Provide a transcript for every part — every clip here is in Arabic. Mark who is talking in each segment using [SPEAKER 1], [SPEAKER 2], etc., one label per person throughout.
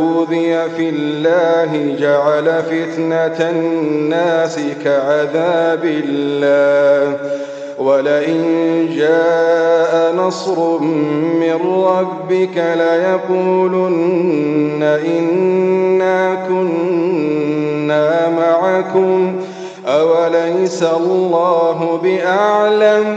[SPEAKER 1] أوذي في الله جعل فتنة الناس كعذاب الله. ولئن جاء نصر من ربك ليقولن إنا كنا معكم. أوليس الله بأعلم؟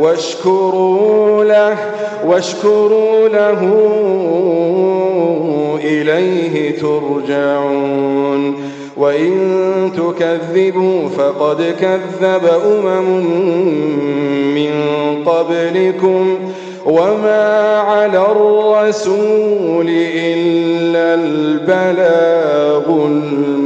[SPEAKER 1] واشكروا له واشكروا له إليه ترجعون. وإن تكذبوا فقد كذب أمم من قبلكم. وما على الرسول إلا البلاغ المبين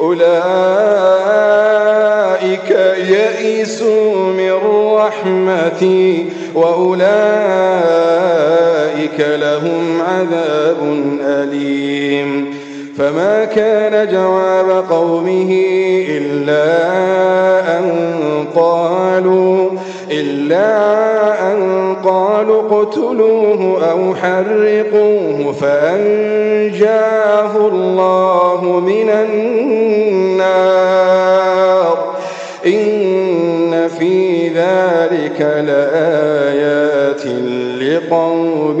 [SPEAKER 1] أولئك يئسوا من رحمتي وأولئك لهم عذاب أليم. فما كان جواب قومه إلا أن قالوا إلا أن قالوا اقتلوه أو حرقوه فأنجاه الله من النار. إن في ذلك لآيات لقوم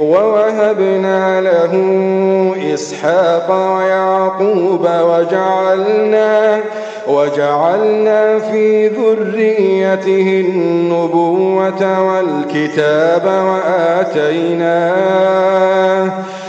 [SPEAKER 1] ووهبنا له إسحاق ويعقوب وجعلنا وجعلنا في ذريته النبوة والكتاب وآتيناه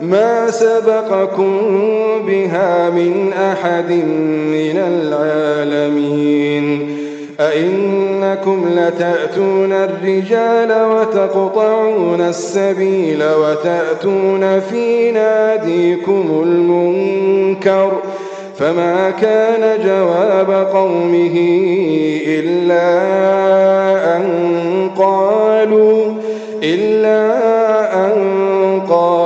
[SPEAKER 1] ما سبقكم بها من أحد من العالمين. أئنكم لتأتون الرجال وتقطعون السبيل وتأتون في ناديكم المنكر. فما كان جواب قومه إلا أن قالوا إلا أن قالوا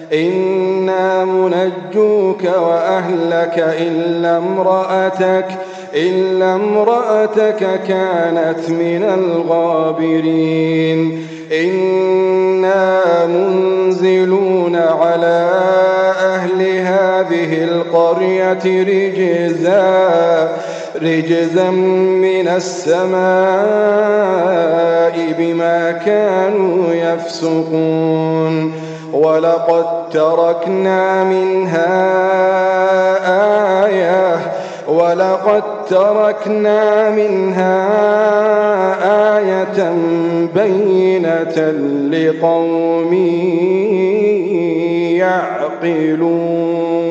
[SPEAKER 1] إنا منجوك وأهلك إلا امرأتك إلا امرأتك كانت من الغابرين. إنا منزلون على أهل هذه القرية رجزاً رجزا من السماء بما كانوا يفسقون. ولقد تركنا منها آية. ولقد تركنا منها آية بينة لقوم يعقلون.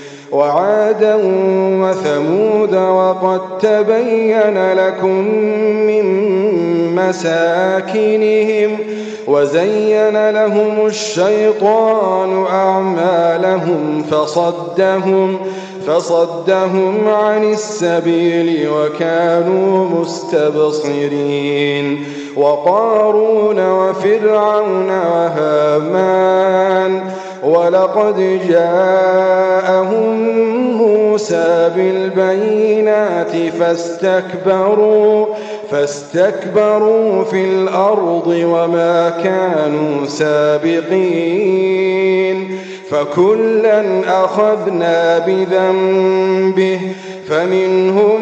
[SPEAKER 1] وعادا وثمود وقد تبين لكم من مساكنهم وزين لهم الشيطان أعمالهم فصدهم فصدهم عن السبيل وكانوا مستبصرين وقارون وفرعون وهامان ولقد جاءهم موسى بالبينات فاستكبروا فاستكبروا في الأرض وما كانوا سابقين. فكلا أخذنا بذنبه فمنهم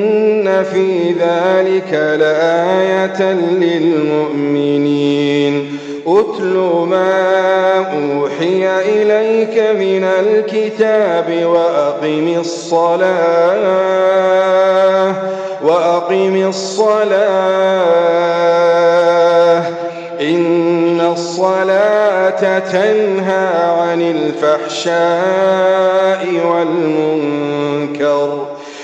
[SPEAKER 1] في ذلك لآية للمؤمنين. أتل ما أوحي إليك من الكتاب وأقم الصلاة وأقم الصلاة إن الصلاة تنهى عن الفحشاء والمنكر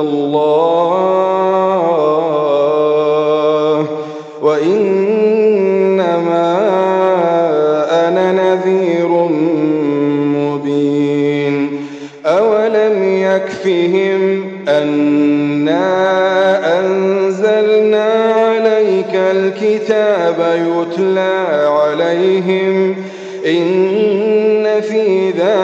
[SPEAKER 1] الله. وإنما أنا نذير مبين. أولم يكفهم أنا أنزلنا عليك الكتاب يتلى عليهم. إن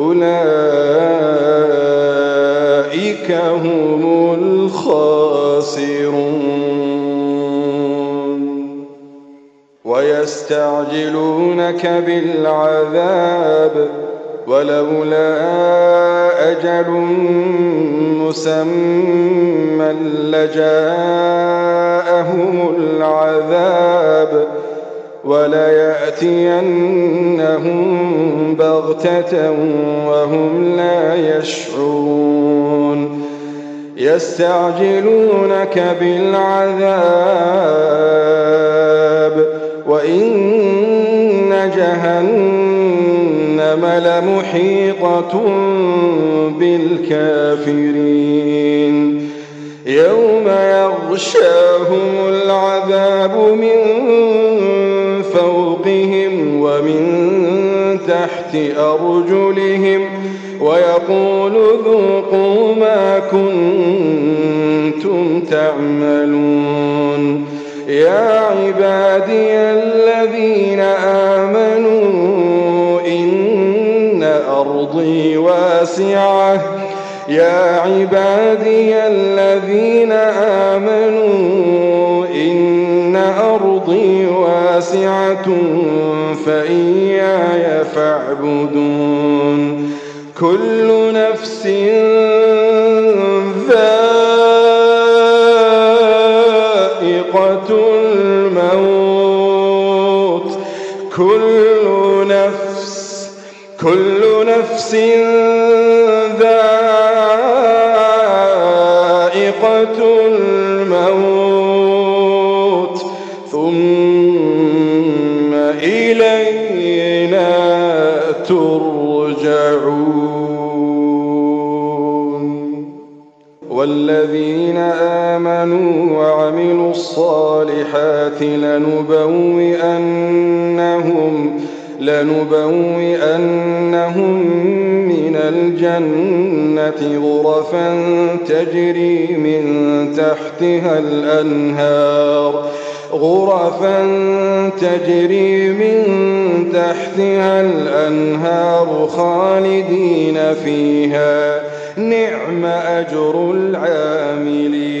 [SPEAKER 1] أولئك هم الخاسرون. ويستعجلونك بالعذاب ولولا أجل مسمى لجاءهم العذاب. وليأتينهم بغتة وهم لا يشعرون. يستعجلونك بالعذاب وإن جهنم لمحيطة بالكافرين. يوم يغشاهم العذاب من ومن تحت أرجلهم ويقول ذوقوا ما كنتم تعملون. يا عبادي الذين آمنوا إن أرضي واسعة. يا عبادي الذين آمنوا واسعة فإياي فاعبدون. كل نفس ذائقة الموت. كل نفس كل نفس الموت الصالحات لنبوئنهم لنبوئنهم من الجنة غرفا تجري من تحتها الأنهار غرفا تجري من تحتها الأنهار خالدين فيها نعم أجر العاملين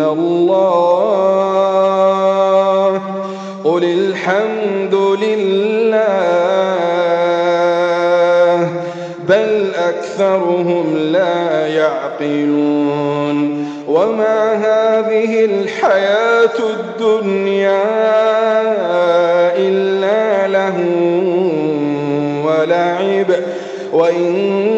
[SPEAKER 1] الله. قل الحمد لله بل أكثرهم لا يعقلون. وما هذه الحياة الدنيا إلا له ولعب وإن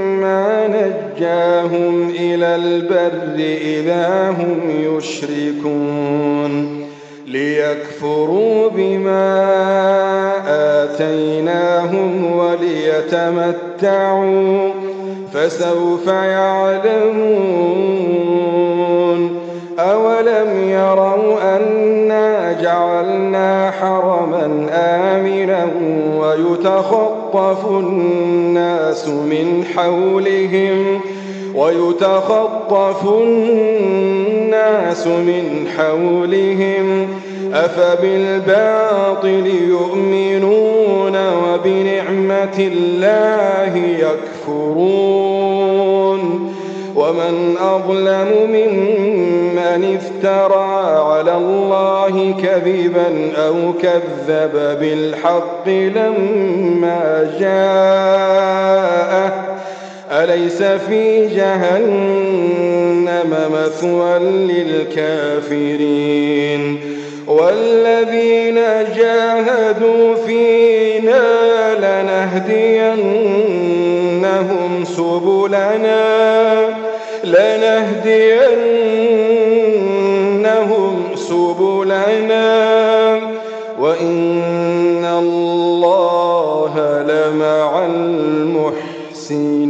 [SPEAKER 1] نجاهم إلى البر إذا هم يشركون ليكفروا بما آتيناهم وليتمتعوا فسوف يعلمون أولم يروا أنا جعلنا حرما آمنا ويتخطف الناس من حولهم ويتخطف الناس من حولهم أفبالباطل يؤمنون وبنعمة الله يكفرون ومن أظلم ممن افترى على الله كذبا أو كذب بالحق لما جاءه. أليس في جهنم مثوى للكافرين؟ والذين جاهدوا فينا لنهدينهم سبلنا. لنهدينهم سبلنا وإن الله لمع المحسنين